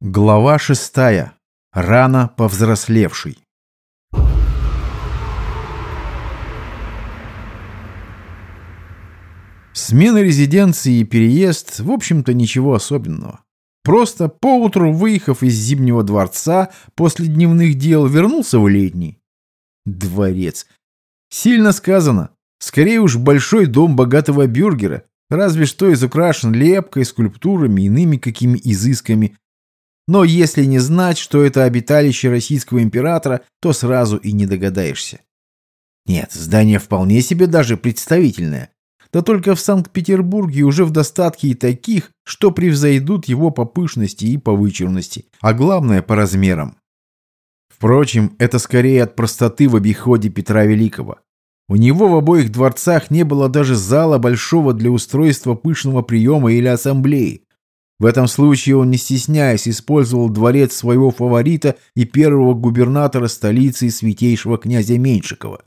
Глава шестая. Рано повзрослевший. Смена резиденции и переезд, в общем-то, ничего особенного. Просто поутру, выехав из Зимнего дворца, после дневных дел вернулся в летний. Дворец. Сильно сказано. Скорее уж большой дом богатого бюргера, разве что изукрашен лепкой, скульптурами, иными какими изысками, но если не знать, что это обиталище российского императора, то сразу и не догадаешься. Нет, здание вполне себе даже представительное. Да только в Санкт-Петербурге уже в достатке и таких, что превзойдут его по пышности и по вычурности, а главное по размерам. Впрочем, это скорее от простоты в обиходе Петра Великого. У него в обоих дворцах не было даже зала большого для устройства пышного приема или ассамблеи. В этом случае он, не стесняясь, использовал дворец своего фаворита и первого губернатора столицы святейшего князя Меньшикова.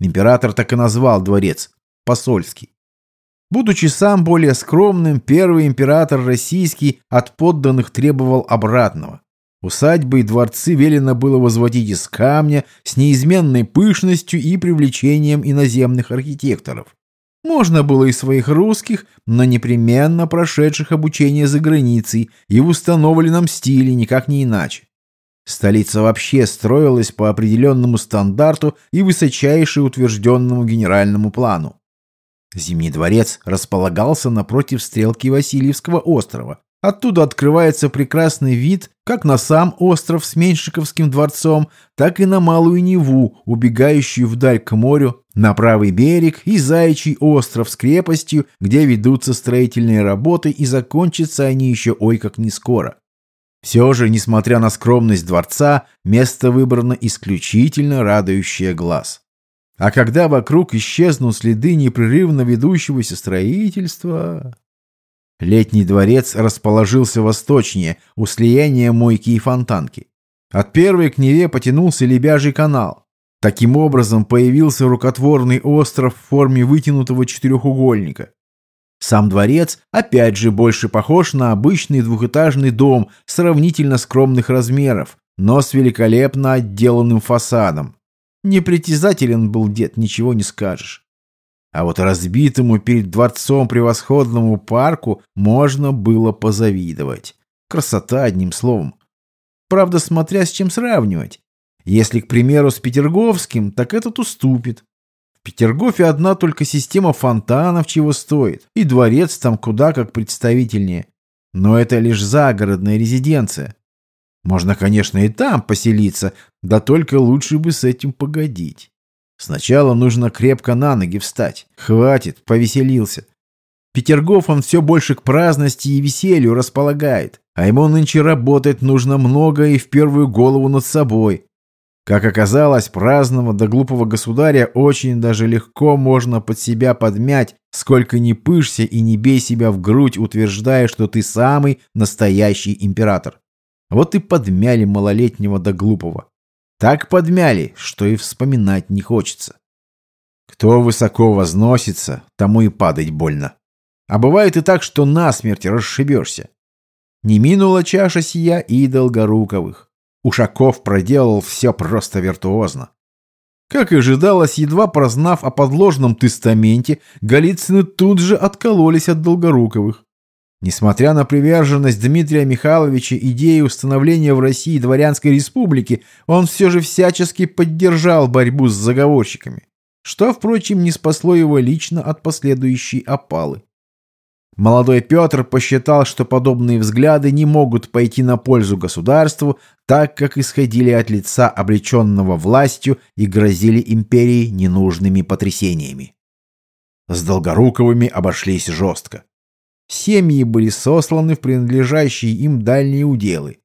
Император так и назвал дворец – посольский. Будучи сам более скромным, первый император российский от подданных требовал обратного. Усадьбы и дворцы велено было возводить из камня с неизменной пышностью и привлечением иноземных архитекторов. Можно было и своих русских, но непременно прошедших обучение за границей и в установленном стиле, никак не иначе. Столица вообще строилась по определенному стандарту и высочайше утвержденному генеральному плану. Зимний дворец располагался напротив стрелки Васильевского острова, Оттуда открывается прекрасный вид как на сам остров с Меньшиковским дворцом, так и на Малую Неву, убегающую вдаль к морю, на правый берег и Заячий остров с крепостью, где ведутся строительные работы и закончатся они еще ой как не скоро. Все же, несмотря на скромность дворца, место выбрано исключительно радующее глаз. А когда вокруг исчезнут следы непрерывно ведущегося строительства... Летний дворец расположился восточнее, у слияния мойки и фонтанки. От первой к Неве потянулся Лебяжий канал. Таким образом появился рукотворный остров в форме вытянутого четырехугольника. Сам дворец, опять же, больше похож на обычный двухэтажный дом сравнительно скромных размеров, но с великолепно отделанным фасадом. Непритязателен был дед, ничего не скажешь. А вот разбитому перед дворцом превосходному парку можно было позавидовать. Красота, одним словом. Правда, смотря с чем сравнивать. Если, к примеру, с Петерговским, так этот уступит. В Петергофе одна только система фонтанов чего стоит, и дворец там куда как представительнее. Но это лишь загородная резиденция. Можно, конечно, и там поселиться, да только лучше бы с этим погодить. Сначала нужно крепко на ноги встать. Хватит, повеселился. Петергоф он все больше к праздности и веселью располагает, а ему нынче работать нужно много и в первую голову над собой. Как оказалось, праздного до глупого государя очень даже легко можно под себя подмять, сколько ни пышься и не бей себя в грудь, утверждая, что ты самый настоящий император. Вот и подмяли малолетнего до глупого. Так подмяли, что и вспоминать не хочется. Кто высоко возносится, тому и падать больно. А бывает и так, что насмерть расшибешься. Не минула чаша сия и Долгоруковых. Ушаков проделал все просто виртуозно. Как и ожидалось, едва прознав о подложном тестаменте, Голицыны тут же откололись от Долгоруковых. Несмотря на приверженность Дмитрия Михайловича идее установления в России дворянской республики, он все же всячески поддержал борьбу с заговорщиками, что, впрочем, не спасло его лично от последующей опалы. Молодой Петр посчитал, что подобные взгляды не могут пойти на пользу государству, так как исходили от лица облеченного властью и грозили империи ненужными потрясениями. С Долгоруковыми обошлись жестко. Семьи были сосланы в принадлежащие им дальние уделы.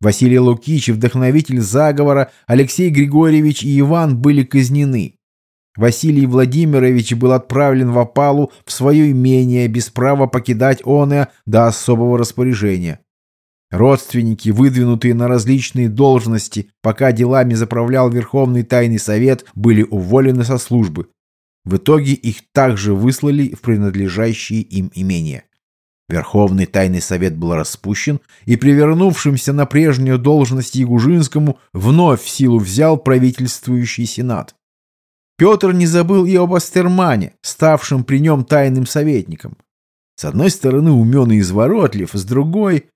Василий Лукич, вдохновитель заговора, Алексей Григорьевич и Иван были казнены. Василий Владимирович был отправлен в опалу в свое имение без права покидать оное до особого распоряжения. Родственники, выдвинутые на различные должности, пока делами заправлял Верховный Тайный Совет, были уволены со службы. В итоге их также выслали в принадлежащие им имения. Верховный тайный совет был распущен, и привернувшимся на прежнюю должность Ягужинскому вновь в силу взял правительствующий сенат. Петр не забыл и об Астермане, ставшем при нем тайным советником. С одной стороны умен и изворотлив, с другой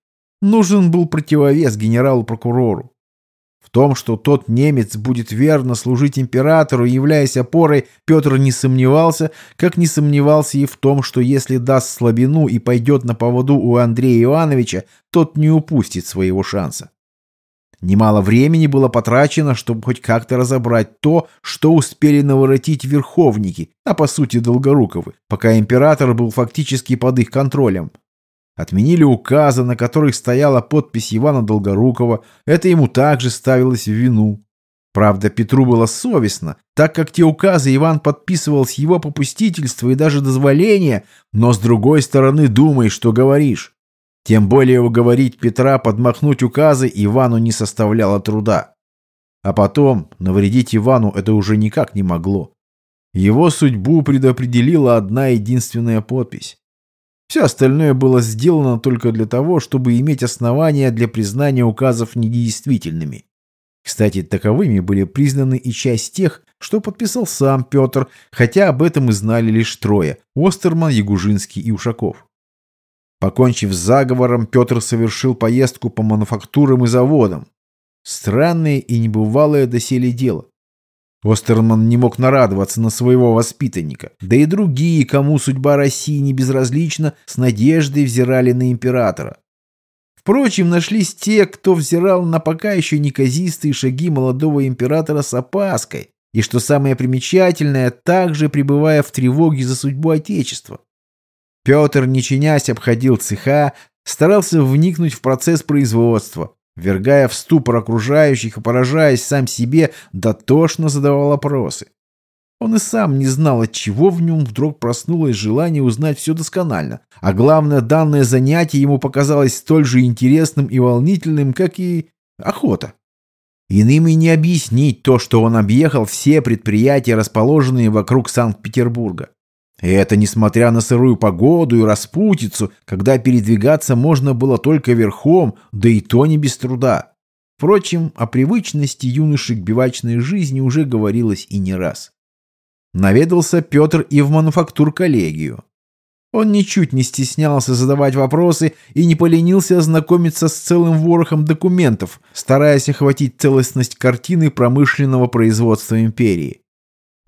нужен был противовес генералу-прокурору. В том, что тот немец будет верно служить императору, являясь опорой, Петр не сомневался, как не сомневался и в том, что если даст слабину и пойдет на поводу у Андрея Ивановича, тот не упустит своего шанса. Немало времени было потрачено, чтобы хоть как-то разобрать то, что успели наворотить верховники, а по сути Долгоруковы, пока император был фактически под их контролем. Отменили указы, на которых стояла подпись Ивана Долгорукова. Это ему также ставилось в вину. Правда, Петру было совестно, так как те указы Иван подписывал с его попустительства и даже дозволения, но с другой стороны думай, что говоришь. Тем более уговорить Петра подмахнуть указы Ивану не составляло труда. А потом навредить Ивану это уже никак не могло. Его судьбу предопределила одна единственная подпись. Все остальное было сделано только для того, чтобы иметь основания для признания указов недействительными. Кстати, таковыми были признаны и часть тех, что подписал сам Петр, хотя об этом и знали лишь трое – Остерман, Ягужинский и Ушаков. Покончив с заговором, Петр совершил поездку по мануфактурам и заводам. Странное и небывалое доселе дело. Остерман не мог нарадоваться на своего воспитанника. Да и другие, кому судьба России не безразлична, с надеждой взирали на императора. Впрочем, нашлись те, кто взирал на пока еще неказистые шаги молодого императора с опаской, и, что самое примечательное, также пребывая в тревоге за судьбу Отечества. Петр, не чинясь, обходил цеха, старался вникнуть в процесс производства, вергая в ступор окружающих и поражаясь сам себе, дотошно задавал вопросы. Он и сам не знал, от чего в нем вдруг проснулось желание узнать все досконально, а главное, данное занятие ему показалось столь же интересным и волнительным, как и охота. Иными не объяснить то, что он объехал все предприятия, расположенные вокруг Санкт-Петербурга. И это несмотря на сырую погоду и распутицу, когда передвигаться можно было только верхом, да и то не без труда. Впрочем, о привычности юноши к бивачной жизни уже говорилось и не раз. Наведался Петр и в мануфактур-коллегию. Он ничуть не стеснялся задавать вопросы и не поленился ознакомиться с целым ворохом документов, стараясь охватить целостность картины промышленного производства империи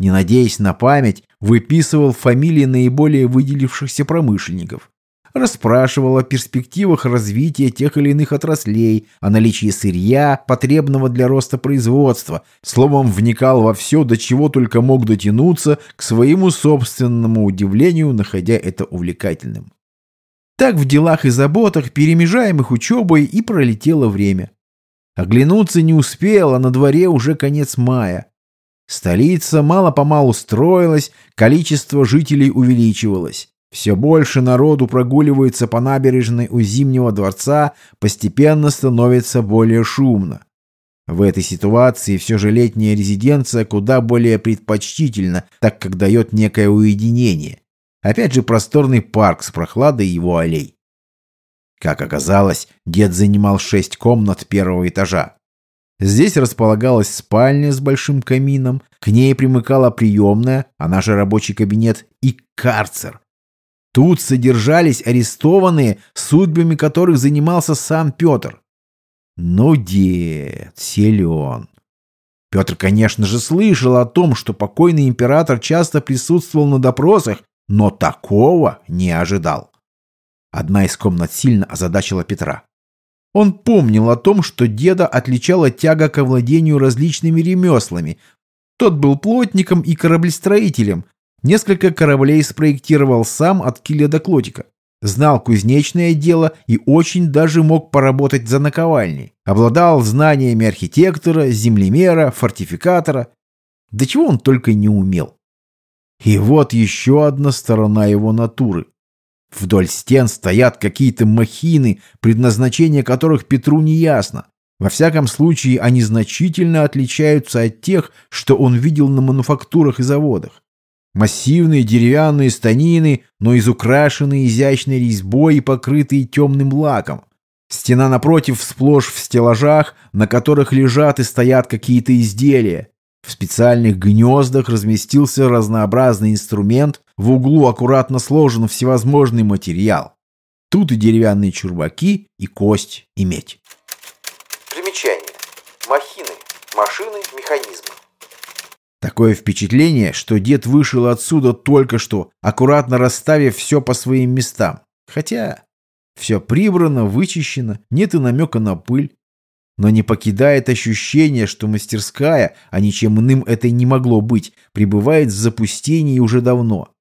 не надеясь на память, выписывал фамилии наиболее выделившихся промышленников. Расспрашивал о перспективах развития тех или иных отраслей, о наличии сырья, потребного для роста производства, словом, вникал во все, до чего только мог дотянуться, к своему собственному удивлению, находя это увлекательным. Так в делах и заботах, перемежаемых учебой, и пролетело время. Оглянуться не успел, а на дворе уже конец мая. Столица мало-помалу строилась, количество жителей увеличивалось. Все больше народу прогуливается по набережной у Зимнего дворца, постепенно становится более шумно. В этой ситуации все же летняя резиденция куда более предпочтительна, так как дает некое уединение. Опять же просторный парк с прохладой его аллей. Как оказалось, дед занимал шесть комнат первого этажа. Здесь располагалась спальня с большим камином, к ней примыкала приемная, а наш рабочий кабинет и карцер. Тут содержались арестованные, судьбами которых занимался сам Петр. Ну, дед, силен. Петр, конечно же, слышал о том, что покойный император часто присутствовал на допросах, но такого не ожидал. Одна из комнат сильно озадачила Петра. Он помнил о том, что деда отличала тяга к владению различными ремеслами. Тот был плотником и кораблестроителем. Несколько кораблей спроектировал сам от киля до клотика. Знал кузнечное дело и очень даже мог поработать за наковальней. Обладал знаниями архитектора, землемера, фортификатора. До чего он только не умел. И вот еще одна сторона его натуры. Вдоль стен стоят какие-то махины, предназначение которых Петру не ясно. Во всяком случае, они значительно отличаются от тех, что он видел на мануфактурах и заводах. Массивные деревянные станины, но изукрашенные изящной резьбой и покрытые темным лаком. Стена напротив сплошь в стеллажах, на которых лежат и стоят какие-то изделия. В специальных гнездах разместился разнообразный инструмент, в углу аккуратно сложен всевозможный материал. Тут и деревянные чурбаки, и кость, и медь. Примечание. Махины. Машины, механизмы. Такое впечатление, что дед вышел отсюда только что, аккуратно расставив все по своим местам. Хотя все прибрано, вычищено, нет и намека на пыль. Но не покидает ощущение, что мастерская, а ничем иным это и не могло быть, пребывает в запустении уже давно.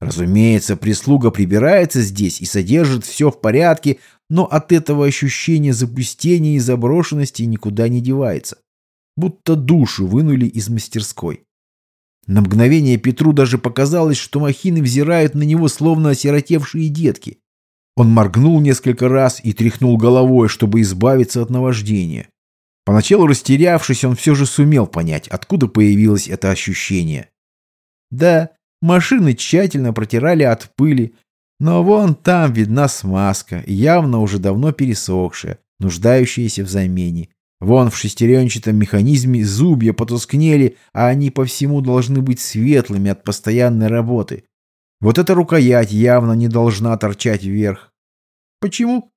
Разумеется, прислуга прибирается здесь и содержит все в порядке, но от этого ощущения запустения и заброшенности никуда не девается. Будто душу вынули из мастерской. На мгновение Петру даже показалось, что махины взирают на него, словно осиротевшие детки. Он моргнул несколько раз и тряхнул головой, чтобы избавиться от наваждения. Поначалу растерявшись, он все же сумел понять, откуда появилось это ощущение. Да, машины тщательно протирали от пыли, но вон там видна смазка, явно уже давно пересохшая, нуждающаяся в замене. Вон в шестеренчатом механизме зубья потускнели, а они по всему должны быть светлыми от постоянной работы. Вот эта рукоять явно не должна торчать вверх. Почему?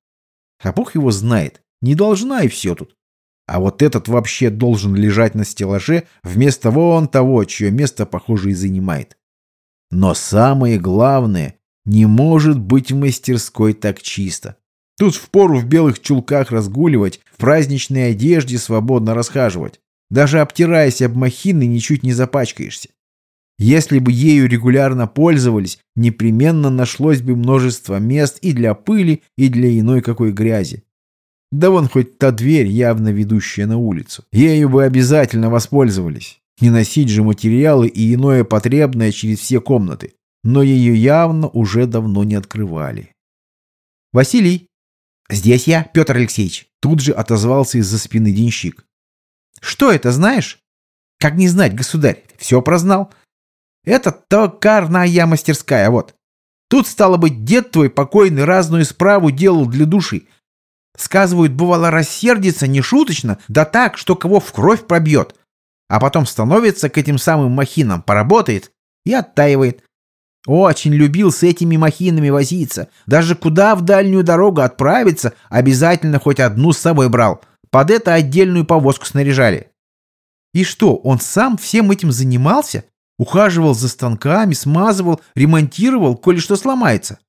А бог его знает. Не должна и все тут. А вот этот вообще должен лежать на стеллаже вместо вон того, чье место, похоже, и занимает. Но самое главное, не может быть в мастерской так чисто. Тут впору в белых чулках разгуливать, в праздничной одежде свободно расхаживать. Даже обтираясь об махины, ничуть не запачкаешься. Если бы ею регулярно пользовались, непременно нашлось бы множество мест и для пыли, и для иной какой грязи. Да вон хоть та дверь, явно ведущая на улицу. Ею бы обязательно воспользовались. Не носить же материалы и иное потребное через все комнаты. Но ее явно уже давно не открывали. «Василий!» «Здесь я, Петр Алексеевич!» Тут же отозвался из-за спины денщик. «Что это, знаешь?» «Как не знать, государь, все прознал. Это токарная мастерская, вот. Тут, стало быть, дед твой покойный разную справу делал для души. Сказывают, бывало рассердится нешуточно, да так, что кого в кровь пробьет. А потом становится к этим самым махинам, поработает и оттаивает. Очень любил с этими махинами возиться. Даже куда в дальнюю дорогу отправиться, обязательно хоть одну с собой брал. Под это отдельную повозку снаряжали. И что, он сам всем этим занимался? Ухаживал за станками, смазывал, ремонтировал, коли что сломается.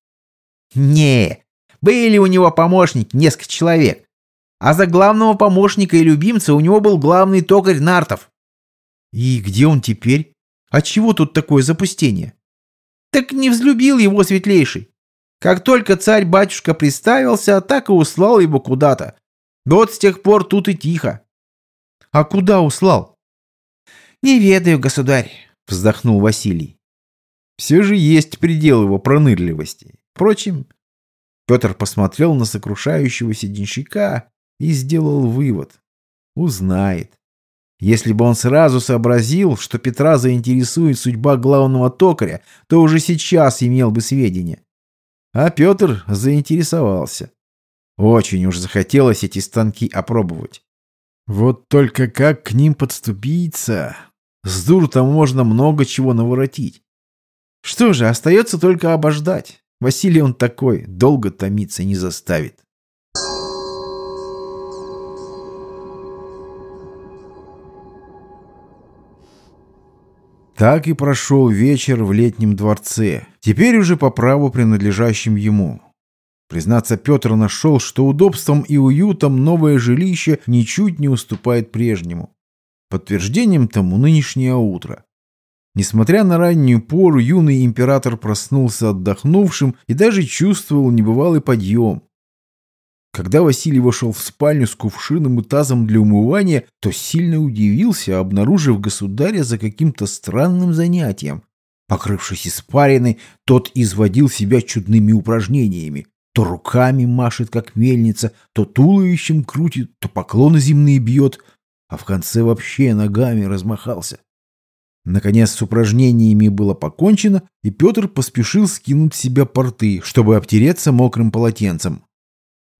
Не, были у него помощники, несколько человек. А за главного помощника и любимца у него был главный токарь Нартов. И где он теперь? Отчего тут такое запустение? Так не взлюбил его светлейший. Как только царь-батюшка приставился, так и услал его куда-то. Вот с тех пор тут и тихо. А куда услал? Не ведаю, государь вздохнул Василий. Все же есть предел его пронырливости. Впрочем, Петр посмотрел на сокрушающегося денщика и сделал вывод. Узнает. Если бы он сразу сообразил, что Петра заинтересует судьба главного токаря, то уже сейчас имел бы сведения. А Петр заинтересовался. Очень уж захотелось эти станки опробовать. Вот только как к ним подступиться? С дуру можно много чего наворотить. Что же, остается только обождать. Василий он такой, долго томиться не заставит. Так и прошел вечер в летнем дворце, теперь уже по праву принадлежащим ему. Признаться, Петр нашел, что удобством и уютом новое жилище ничуть не уступает прежнему. Подтверждением тому нынешнее утро. Несмотря на раннюю пору, юный император проснулся отдохнувшим и даже чувствовал небывалый подъем. Когда Василий вошел в спальню с кувшином и тазом для умывания, то сильно удивился, обнаружив государя за каким-то странным занятием. Покрывшись испариной, тот изводил себя чудными упражнениями. То руками машет, как мельница, то туловищем крутит, то поклоны земные бьет, а в конце вообще ногами размахался. Наконец с упражнениями было покончено, и Петр поспешил скинуть с себя порты, чтобы обтереться мокрым полотенцем.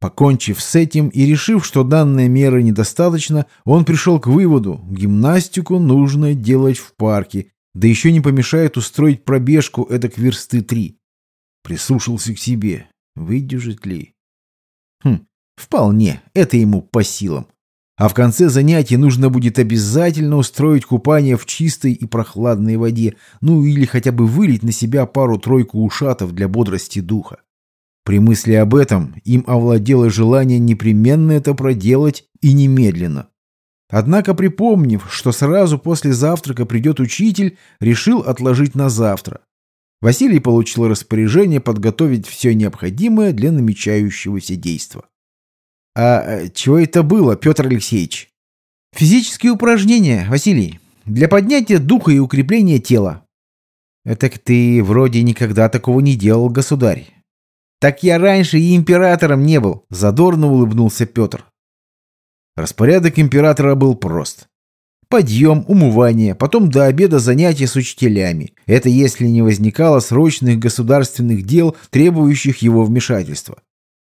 Покончив с этим и решив, что данная мера недостаточно, он пришел к выводу, гимнастику нужно делать в парке, да еще не помешает устроить пробежку эдак версты три. Прислушался к себе. Выдержит ли? Хм, вполне, это ему по силам. А в конце занятия нужно будет обязательно устроить купание в чистой и прохладной воде, ну или хотя бы вылить на себя пару-тройку ушатов для бодрости духа. При мысли об этом им овладело желание непременно это проделать и немедленно. Однако, припомнив, что сразу после завтрака придет учитель, решил отложить на завтра. Василий получил распоряжение подготовить все необходимое для намечающегося действа. «А э, чего это было, Петр Алексеевич?» «Физические упражнения, Василий, для поднятия духа и укрепления тела». «Так ты вроде никогда такого не делал, государь». «Так я раньше и императором не был», — задорно улыбнулся Петр. Распорядок императора был прост. Подъем, умывание, потом до обеда занятия с учителями. Это если не возникало срочных государственных дел, требующих его вмешательства.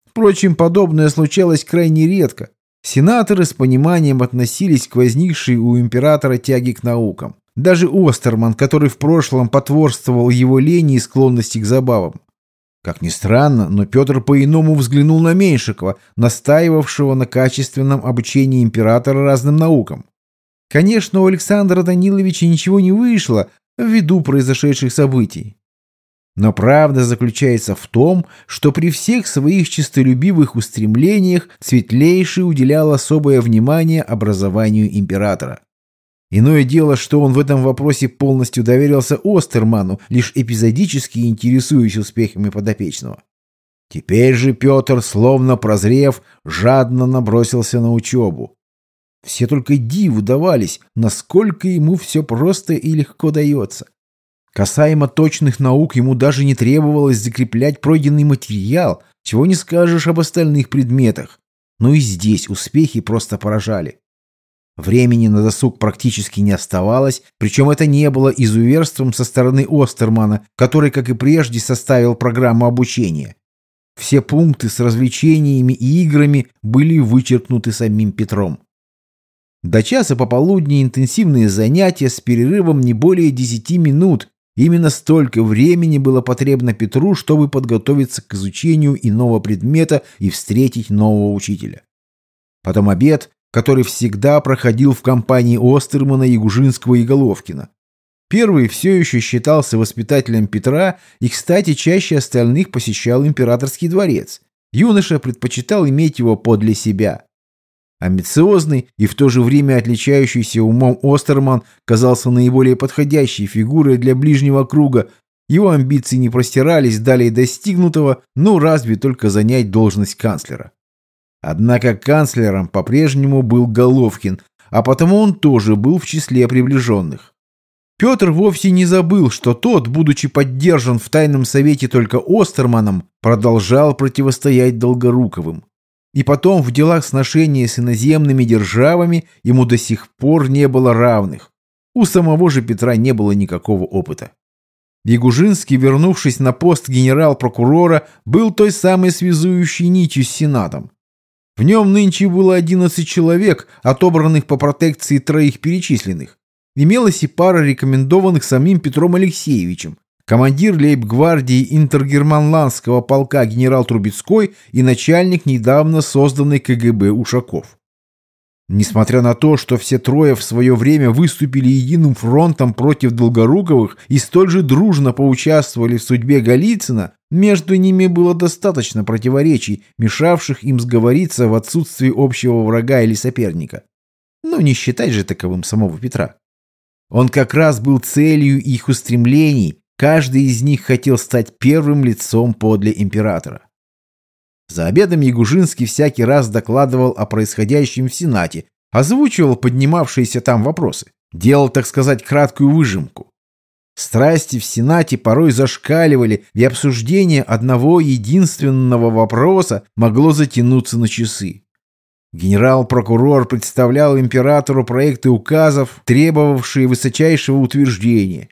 Впрочем, подобное случалось крайне редко. Сенаторы с пониманием относились к возникшей у императора тяге к наукам. Даже Остерман, который в прошлом потворствовал его лени и склонности к забавам. Как ни странно, но Петр по-иному взглянул на Меньшикова, настаивавшего на качественном обучении императора разным наукам. Конечно, у Александра Даниловича ничего не вышло ввиду произошедших событий. Но правда заключается в том, что при всех своих честолюбивых устремлениях Светлейший уделял особое внимание образованию императора. Иное дело, что он в этом вопросе полностью доверился Остерману, лишь эпизодически интересуясь успехами подопечного. Теперь же Петр, словно прозрев, жадно набросился на учебу. Все только диву давались, насколько ему все просто и легко дается. Касаемо точных наук, ему даже не требовалось закреплять пройденный материал, чего не скажешь об остальных предметах. Но и здесь успехи просто поражали. Времени на досуг практически не оставалось, причем это не было изуверством со стороны Остермана, который, как и прежде, составил программу обучения. Все пункты с развлечениями и играми были вычеркнуты самим Петром. До часа пополудни интенсивные занятия с перерывом не более 10 минут, Именно столько времени было потребно Петру, чтобы подготовиться к изучению иного предмета и встретить нового учителя. Потом обед, который всегда проходил в компании Остермана, Ягужинского и Головкина. Первый все еще считался воспитателем Петра и, кстати, чаще остальных посещал императорский дворец. Юноша предпочитал иметь его подле себя. Амбициозный и в то же время отличающийся умом Остерман казался наиболее подходящей фигурой для ближнего круга. Его амбиции не простирались далее достигнутого, но разве только занять должность канцлера. Однако канцлером по-прежнему был Головкин, а потому он тоже был в числе приближенных. Петр вовсе не забыл, что тот, будучи поддержан в тайном совете только Остерманом, продолжал противостоять Долгоруковым. И потом в делах сношения с иноземными державами ему до сих пор не было равных. У самого же Петра не было никакого опыта. Ягужинский, вернувшись на пост генерал-прокурора, был той самой связующей нитью с Сенатом. В нем нынче было 11 человек, отобранных по протекции троих перечисленных. Имелась и пара рекомендованных самим Петром Алексеевичем, командир лейб-гвардии интергерманландского полка генерал Трубецкой и начальник недавно созданной КГБ Ушаков. Несмотря на то, что все трое в свое время выступили единым фронтом против Долгоруковых и столь же дружно поучаствовали в судьбе Голицына, между ними было достаточно противоречий, мешавших им сговориться в отсутствии общего врага или соперника. Но не считать же таковым самого Петра. Он как раз был целью их устремлений, Каждый из них хотел стать первым лицом подле императора. За обедом Ягужинский всякий раз докладывал о происходящем в Сенате, озвучивал поднимавшиеся там вопросы, делал, так сказать, краткую выжимку. Страсти в Сенате порой зашкаливали, и обсуждение одного единственного вопроса могло затянуться на часы. Генерал-прокурор представлял императору проекты указов, требовавшие высочайшего утверждения.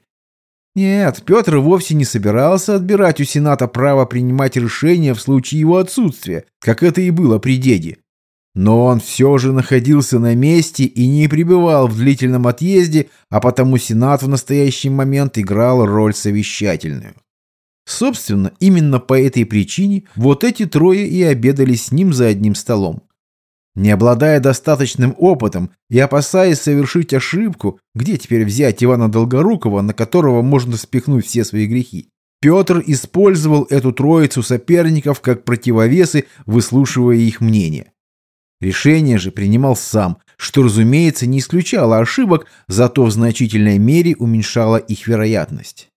Нет, Петр вовсе не собирался отбирать у Сената право принимать решения в случае его отсутствия, как это и было при деде. Но он все же находился на месте и не пребывал в длительном отъезде, а потому Сенат в настоящий момент играл роль совещательную. Собственно, именно по этой причине вот эти трое и обедали с ним за одним столом. Не обладая достаточным опытом и опасаясь совершить ошибку, где теперь взять Ивана Долгорукова, на которого можно спихнуть все свои грехи, Петр использовал эту троицу соперников как противовесы, выслушивая их мнение. Решение же принимал сам, что, разумеется, не исключало ошибок, зато в значительной мере уменьшало их вероятность.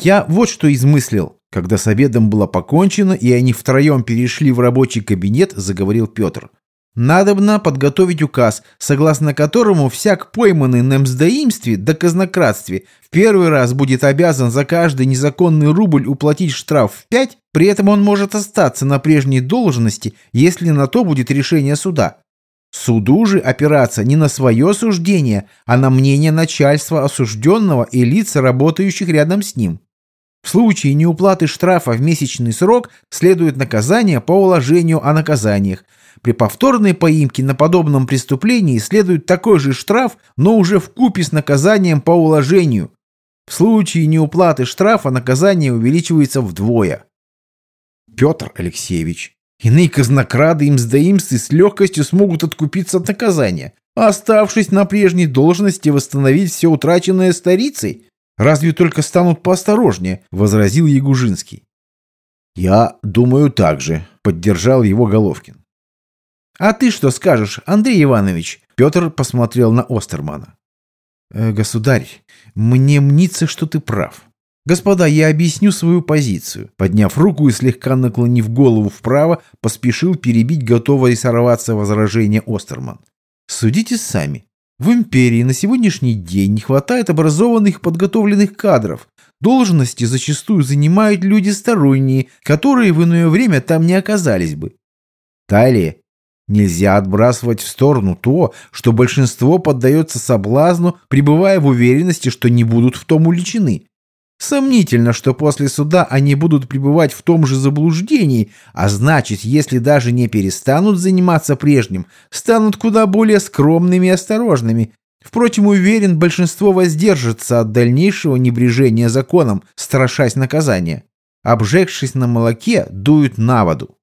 «Я вот что измыслил», когда с обедом было покончено, и они втроем перешли в рабочий кабинет, заговорил Петр. Надобно подготовить указ, согласно которому всяк пойманный на мздоимстве да казнократстве в первый раз будет обязан за каждый незаконный рубль уплатить штраф в пять, при этом он может остаться на прежней должности, если на то будет решение суда. Суду же опираться не на свое суждение, а на мнение начальства осужденного и лиц, работающих рядом с ним. В случае неуплаты штрафа в месячный срок следует наказание по уложению о наказаниях – при повторной поимке на подобном преступлении следует такой же штраф, но уже в купе с наказанием по уложению. В случае неуплаты штрафа наказание увеличивается вдвое. Петр Алексеевич, иные казнокрады и мздоимцы с легкостью смогут откупиться от наказания, а оставшись на прежней должности восстановить все утраченное старицей. Разве только станут поосторожнее, возразил Ягужинский. Я думаю так же, поддержал его Головкин. «А ты что скажешь, Андрей Иванович?» Петр посмотрел на Остермана. «Э, «Государь, мне мнится, что ты прав. Господа, я объясню свою позицию». Подняв руку и слегка наклонив голову вправо, поспешил перебить готовое сорваться возражение Остерман. «Судите сами. В империи на сегодняшний день не хватает образованных подготовленных кадров. Должности зачастую занимают люди сторонние, которые в иное время там не оказались бы. Далее, Нельзя отбрасывать в сторону то, что большинство поддается соблазну, пребывая в уверенности, что не будут в том уличены. Сомнительно, что после суда они будут пребывать в том же заблуждении, а значит, если даже не перестанут заниматься прежним, станут куда более скромными и осторожными. Впрочем, уверен, большинство воздержится от дальнейшего небрежения законом, страшась наказания. Обжегшись на молоке, дуют на воду.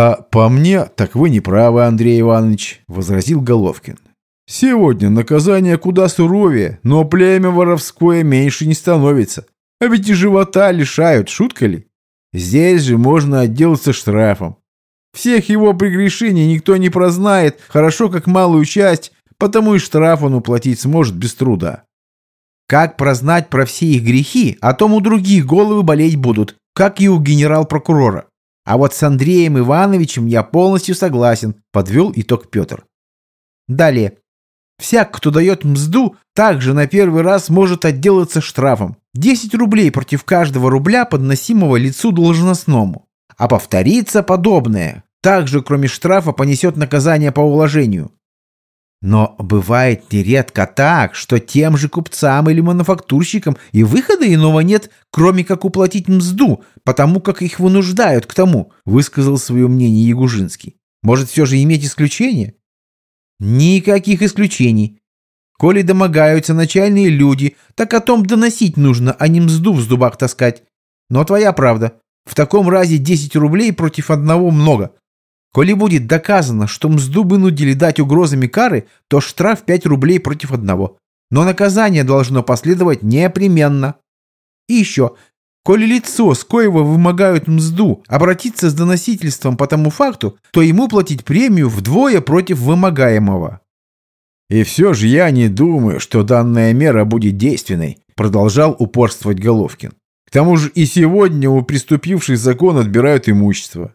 «А по мне, так вы не правы, Андрей Иванович», — возразил Головкин. «Сегодня наказание куда суровее, но племя воровское меньше не становится. А ведь и живота лишают, шутка ли? Здесь же можно отделаться штрафом. Всех его прегрешений никто не прознает, хорошо как малую часть, потому и штраф он уплатить сможет без труда. Как прознать про все их грехи, о том у других головы болеть будут, как и у генерал-прокурора. А вот с Андреем Ивановичем я полностью согласен, подвел итог Петр. Далее. Всяк, кто дает мзду, также на первый раз может отделаться штрафом. 10 рублей против каждого рубля, подносимого лицу должностному. А повторится подобное. Также, кроме штрафа, понесет наказание по уложению. Но бывает нередко так, что тем же купцам или мануфактурщикам и выхода иного нет, кроме как уплатить мзду, потому как их вынуждают к тому, высказал свое мнение Ягужинский. Может все же иметь исключение? Никаких исключений. Коли домогаются начальные люди, так о том доносить нужно, а не мзду в зубах таскать. Но твоя правда. В таком разе 10 рублей против одного много. Коли будет доказано, что мзду вынудили дать угрозами кары, то штраф 5 рублей против одного. Но наказание должно последовать непременно. И еще, коли лицо, с коего вымогают мзду, обратиться с доносительством по тому факту, то ему платить премию вдвое против вымогаемого. «И все же я не думаю, что данная мера будет действенной», продолжал упорствовать Головкин. «К тому же и сегодня у приступивших закон отбирают имущество.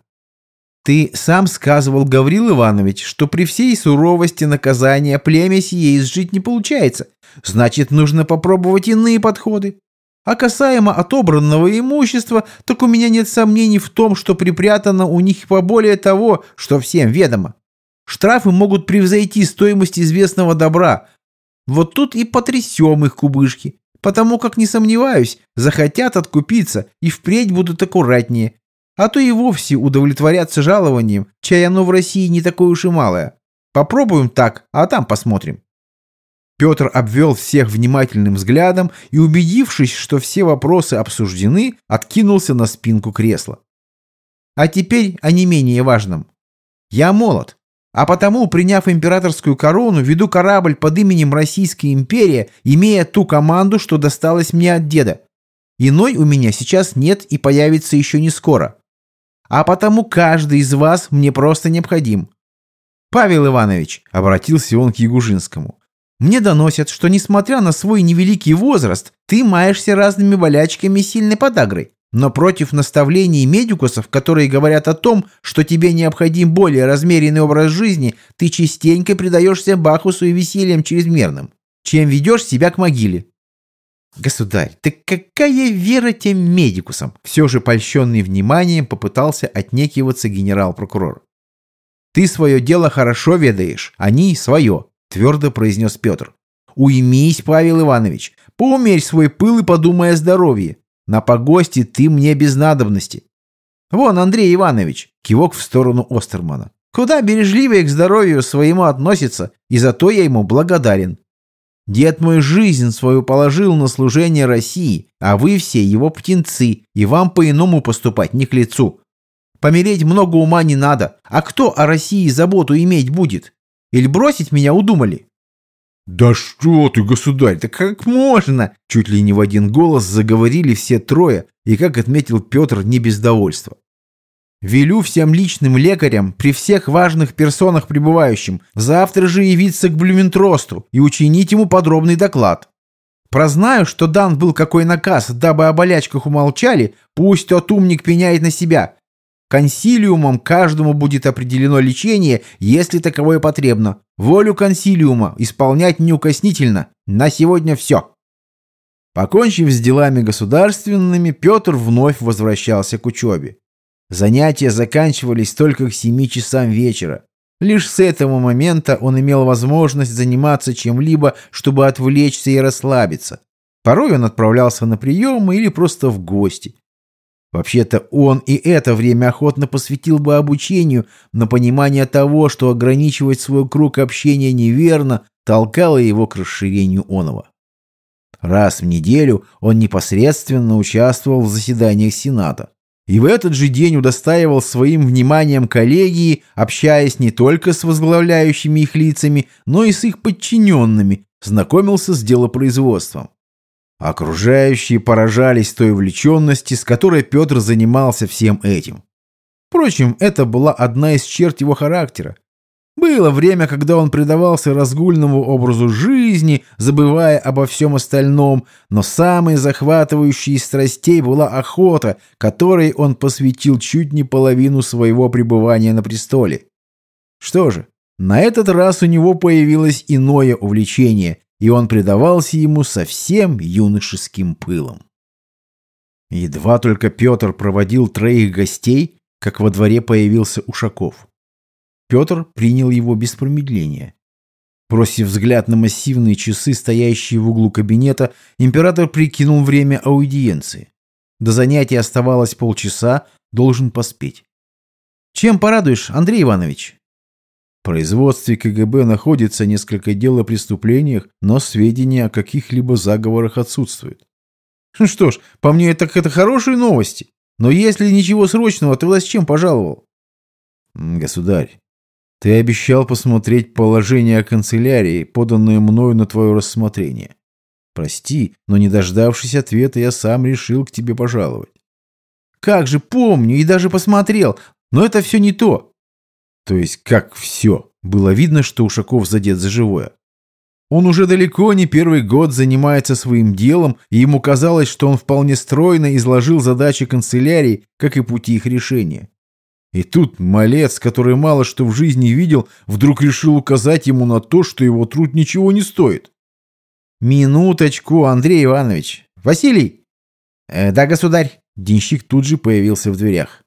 Ты сам сказывал, Гаврил Иванович, что при всей суровости наказания племя сие изжить не получается. Значит, нужно попробовать иные подходы. А касаемо отобранного имущества, так у меня нет сомнений в том, что припрятано у них поболее того, что всем ведомо. Штрафы могут превзойти стоимость известного добра. Вот тут и потрясем их кубышки. Потому как, не сомневаюсь, захотят откупиться и впредь будут аккуратнее. А то и вовсе удовлетворятся жалованием, чай оно в России не такое уж и малое. Попробуем так, а там посмотрим. Петр обвел всех внимательным взглядом и, убедившись, что все вопросы обсуждены, откинулся на спинку кресла. А теперь о не менее важном. Я молод, а потому, приняв императорскую корону, веду корабль под именем Российская империя, имея ту команду, что досталась мне от деда. Иной у меня сейчас нет и появится еще не скоро. А потому каждый из вас мне просто необходим. Павел Иванович, обратился он к Ягужинскому, мне доносят, что, несмотря на свой невеликий возраст, ты маешься разными болячками и сильной подагрой. Но против наставлений медикусов, которые говорят о том, что тебе необходим более размеренный образ жизни, ты частенько предаешься бахусу и весельям чрезмерным, чем ведешь себя к могиле. Государь, так какая вера тем медикусам? Все же польщенный вниманием попытался отнекиваться генерал-прокурор. Ты свое дело хорошо ведаешь, они свое твердо произнес Петр. «Уймись, Павел Иванович, поумерь свой пыл и подумай о здоровье. На погосте ты мне без надобности». «Вон, Андрей Иванович», — кивок в сторону Остермана. «Куда бережливее к здоровью своему относится, и за то я ему благодарен. Дед мой жизнь свою положил на служение России, а вы все его птенцы, и вам по-иному поступать не к лицу. Помереть много ума не надо, а кто о России заботу иметь будет? Или бросить меня удумали?» «Да что ты, государь, да как можно?» Чуть ли не в один голос заговорили все трое, и, как отметил Петр, не без довольства. «Велю всем личным лекарям, при всех важных персонах пребывающим, завтра же явиться к Блюментросту и учинить ему подробный доклад. Прознаю, что дан был какой наказ, дабы о болячках умолчали, пусть тот умник пеняет на себя, Консилиумом каждому будет определено лечение, если таковое потребно. Волю консилиума исполнять неукоснительно. На сегодня все. Покончив с делами государственными, Петр вновь возвращался к учебе. Занятия заканчивались только к семи часам вечера. Лишь с этого момента он имел возможность заниматься чем-либо, чтобы отвлечься и расслабиться. Порой он отправлялся на приемы или просто в гости. Вообще-то он и это время охотно посвятил бы обучению, но понимание того, что ограничивать свой круг общения неверно, толкало его к расширению оного. Раз в неделю он непосредственно участвовал в заседаниях Сената. И в этот же день удостаивал своим вниманием коллегии, общаясь не только с возглавляющими их лицами, но и с их подчиненными, знакомился с делопроизводством. Окружающие поражались той увлеченности, с которой Петр занимался всем этим. Впрочем, это была одна из черт его характера. Было время, когда он предавался разгульному образу жизни, забывая обо всем остальном, но самой захватывающей из страстей была охота, которой он посвятил чуть не половину своего пребывания на престоле. Что же, на этот раз у него появилось иное увлечение, и он предавался ему совсем юношеским пылом. Едва только Петр проводил троих гостей, как во дворе появился Ушаков. Петр принял его без промедления. Бросив взгляд на массивные часы, стоящие в углу кабинета, император прикинул время аудиенции. До занятия оставалось полчаса, должен поспеть. «Чем порадуешь, Андрей Иванович?» В производстве КГБ находится несколько дел о преступлениях, но сведения о каких-либо заговорах отсутствуют. Ну что ж, по мне так это хорошие новости. Но если ничего срочного, ты зачем пожаловал? Государь, ты обещал посмотреть положение о канцелярии, поданное мною на твое рассмотрение. Прости, но не дождавшись ответа, я сам решил к тебе пожаловать. Как же помню и даже посмотрел, но это все не то. То есть как все? Было видно, что Ушаков задет за живое. Он уже далеко не первый год занимается своим делом, и ему казалось, что он вполне стройно изложил задачи канцелярии, как и пути их решения. И тут малец, который мало что в жизни видел, вдруг решил указать ему на то, что его труд ничего не стоит. «Минуточку, Андрей Иванович. Василий!» э, «Да, государь!» Денщик тут же появился в дверях.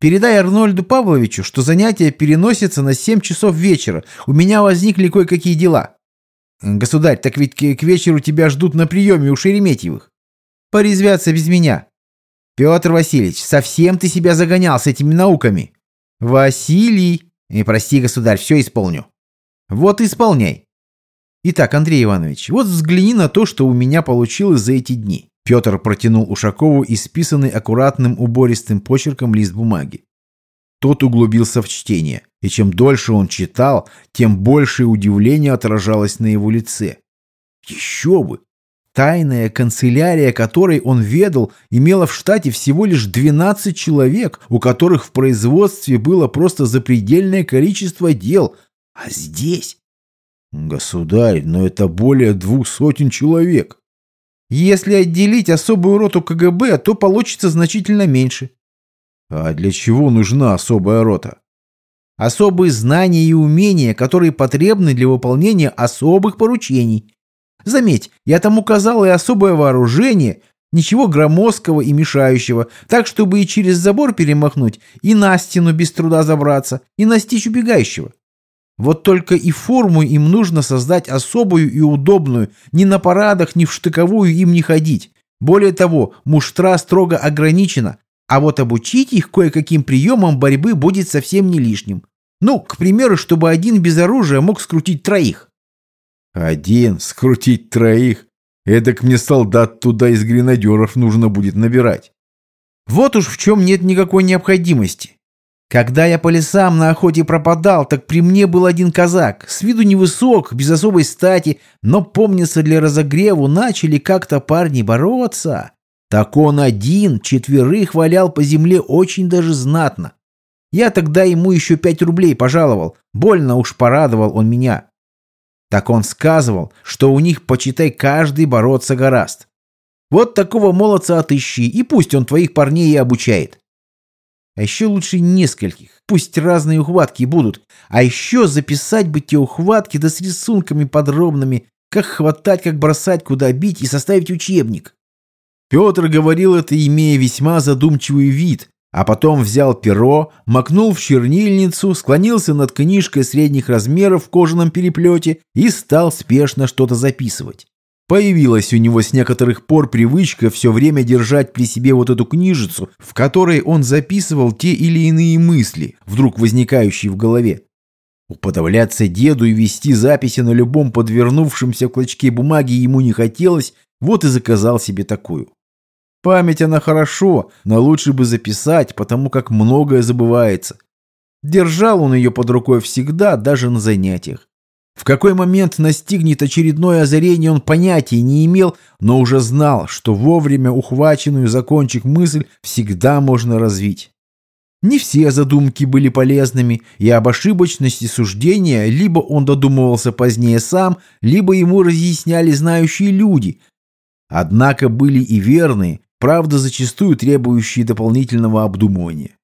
Передай Арнольду Павловичу, что занятия переносятся на 7 часов вечера. У меня возникли кое-какие дела. Государь, так ведь к, к вечеру тебя ждут на приеме у Шереметьевых. Порезвятся без меня. Петр Васильевич, совсем ты себя загонял с этими науками. Василий. И прости, государь, все исполню. Вот исполняй. Итак, Андрей Иванович, вот взгляни на то, что у меня получилось за эти дни. Петр протянул Ушакову исписанный аккуратным убористым почерком лист бумаги. Тот углубился в чтение, и чем дольше он читал, тем большее удивление отражалось на его лице. Еще бы! Тайная канцелярия, которой он ведал, имела в штате всего лишь 12 человек, у которых в производстве было просто запредельное количество дел. А здесь... Государь, но это более двух сотен человек. Если отделить особую роту КГБ, то получится значительно меньше. А для чего нужна особая рота? Особые знания и умения, которые потребны для выполнения особых поручений. Заметь, я там указал и особое вооружение, ничего громоздкого и мешающего, так, чтобы и через забор перемахнуть, и на стену без труда забраться, и настичь убегающего. Вот только и форму им нужно создать особую и удобную, ни на парадах, ни в штыковую им не ходить. Более того, муштра строго ограничена, а вот обучить их кое-каким приемам борьбы будет совсем не лишним. Ну, к примеру, чтобы один без оружия мог скрутить троих. Один скрутить троих? Эдак мне солдат туда из гренадеров нужно будет набирать. Вот уж в чем нет никакой необходимости. Когда я по лесам на охоте пропадал, так при мне был один казак, с виду невысок, без особой стати, но, помнится, для разогреву начали как-то парни бороться. Так он один четверых валял по земле очень даже знатно. Я тогда ему еще пять рублей пожаловал, больно уж порадовал он меня. Так он сказывал, что у них, почитай, каждый бороться гораст. Вот такого молодца отыщи, и пусть он твоих парней и обучает. А еще лучше нескольких. Пусть разные ухватки будут. А еще записать бы те ухватки, да с рисунками подробными, как хватать, как бросать, куда бить, и составить учебник. Петр говорил это, имея весьма задумчивый вид, а потом взял перо, макнул в чернильницу, склонился над книжкой средних размеров в кожаном переплете и стал спешно что-то записывать. Появилась у него с некоторых пор привычка все время держать при себе вот эту книжицу, в которой он записывал те или иные мысли, вдруг возникающие в голове. Уподавляться деду и вести записи на любом подвернувшемся клочке бумаги ему не хотелось, вот и заказал себе такую. Память она хорошо, но лучше бы записать, потому как многое забывается. Держал он ее под рукой всегда, даже на занятиях. В какой момент настигнет очередное озарение, он понятия не имел, но уже знал, что вовремя ухваченную за кончик мысль всегда можно развить. Не все задумки были полезными, и об ошибочности суждения либо он додумывался позднее сам, либо ему разъясняли знающие люди. Однако были и верные, правда зачастую требующие дополнительного обдумывания.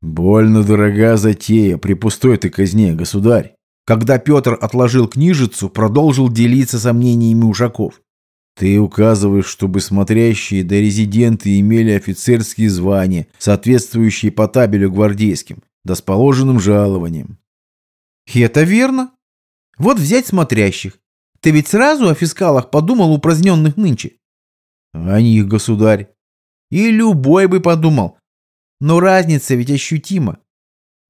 «Больно дорога затея при пустой-то казне, государь!» Когда Петр отложил книжицу, продолжил делиться сомнениями Ушаков. Ты указываешь, чтобы смотрящие да резиденты имели офицерские звания, соответствующие по табелю гвардейским, да с положенным жалованием. Это верно. Вот взять смотрящих. Ты ведь сразу о фискалах подумал упраздненных нынче? О них, государь. И любой бы подумал. Но разница ведь ощутима.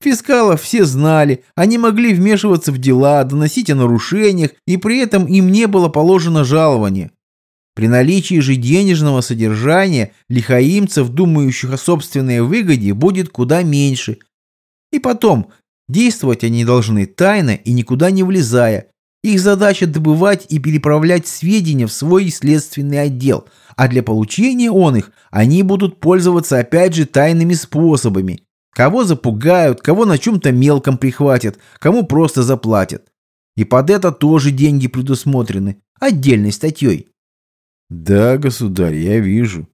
Фискалов все знали, они могли вмешиваться в дела, доносить о нарушениях, и при этом им не было положено жалование. При наличии же денежного содержания лихаимцев, думающих о собственной выгоде, будет куда меньше. И потом, действовать они должны тайно и никуда не влезая. Их задача добывать и переправлять сведения в свой следственный отдел, а для получения он их они будут пользоваться опять же тайными способами – Кого запугают, кого на чем-то мелком прихватят, кому просто заплатят. И под это тоже деньги предусмотрены, отдельной статьей. Да, государь, я вижу.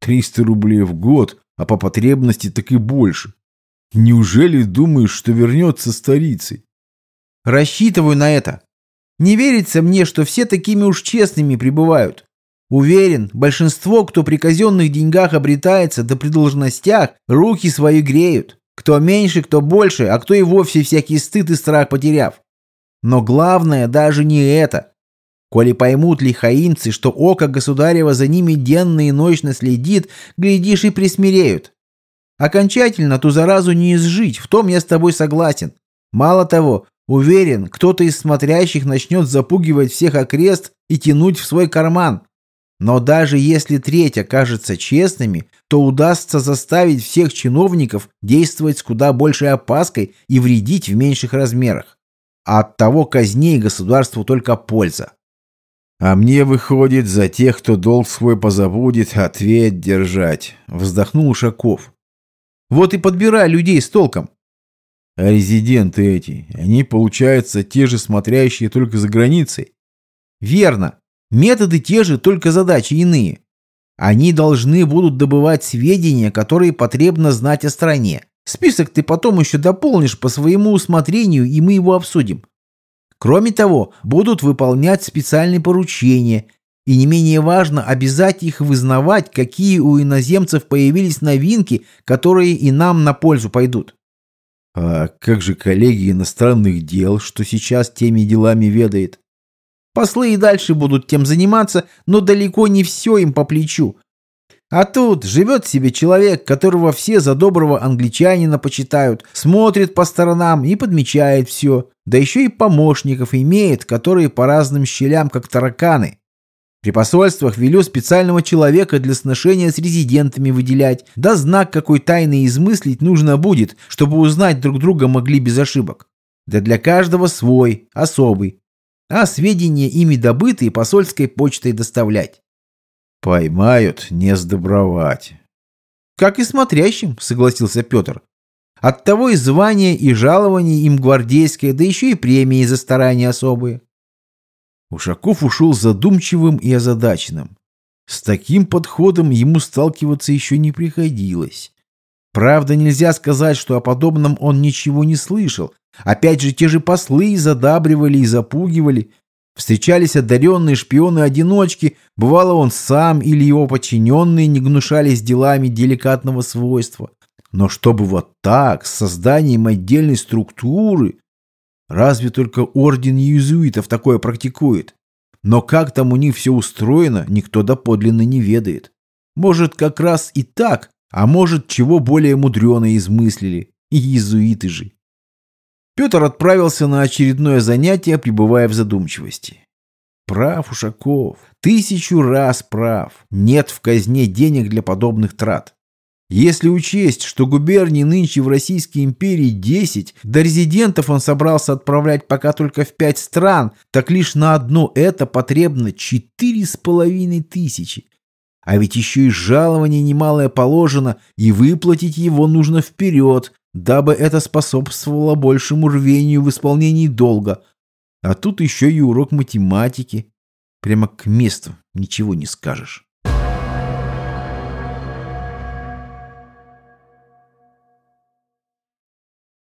300 рублей в год, а по потребности так и больше. Неужели думаешь, что вернется старицей? Рассчитываю на это. Не верится мне, что все такими уж честными пребывают. Уверен, большинство, кто при казенных деньгах обретается, да при должностях, руки свои греют. Кто меньше, кто больше, а кто и вовсе всякий стыд и страх потеряв. Но главное даже не это. Коли поймут лихаимцы, что око государева за ними денно и ночно следит, глядишь и присмиреют. Окончательно ту заразу не изжить, в том я с тобой согласен. Мало того, уверен, кто-то из смотрящих начнет запугивать всех окрест и тянуть в свой карман. Но даже если треть окажется честными, то удастся заставить всех чиновников действовать с куда большей опаской и вредить в меньших размерах. А от того казней государству только польза. А мне выходит, за тех, кто долг свой позабудет, ответ держать, вздохнул Ушаков. Вот и подбирай людей с толком. А резиденты эти, они, получаются, те же смотрящие только за границей. Верно. Методы те же, только задачи иные. Они должны будут добывать сведения, которые потребно знать о стране. Список ты потом еще дополнишь по своему усмотрению, и мы его обсудим. Кроме того, будут выполнять специальные поручения, и не менее важно обязать их вызнавать, какие у иноземцев появились новинки, которые и нам на пользу пойдут. А как же коллеги иностранных дел, что сейчас теми делами ведает? Послы и дальше будут тем заниматься, но далеко не все им по плечу. А тут живет себе человек, которого все за доброго англичанина почитают, смотрит по сторонам и подмечает все, да еще и помощников имеет, которые по разным щелям, как тараканы. При посольствах велю специального человека для сношения с резидентами выделять, да знак какой тайны измыслить нужно будет, чтобы узнать друг друга могли без ошибок. Да для каждого свой, особый а сведения ими добытые посольской почтой доставлять. Поймают, не сдобровать. Как и смотрящим, согласился Петр. Оттого и звание, и жалование им гвардейское, да еще и премии за старания особые. Ушаков ушел задумчивым и озадаченным. С таким подходом ему сталкиваться еще не приходилось. Правда, нельзя сказать, что о подобном он ничего не слышал, Опять же, те же послы задабривали и запугивали. Встречались одаренные шпионы-одиночки, бывало он сам или его подчиненные не гнушались делами деликатного свойства. Но чтобы вот так, с созданием отдельной структуры, разве только орден иезуитов такое практикует. Но как там у них все устроено, никто доподлинно не ведает. Может, как раз и так, а может, чего более мудреное измыслили. И иезуиты же. Петр отправился на очередное занятие, пребывая в задумчивости. Прав Ушаков, тысячу раз прав. Нет в казне денег для подобных трат. Если учесть, что губерний нынче в Российской империи 10, до резидентов он собрался отправлять пока только в пять стран, так лишь на одно это потребно четыре с половиной тысячи. А ведь еще и жалование немалое положено, и выплатить его нужно вперед, дабы это способствовало большему рвению в исполнении долга. А тут еще и урок математики. Прямо к месту, ничего не скажешь.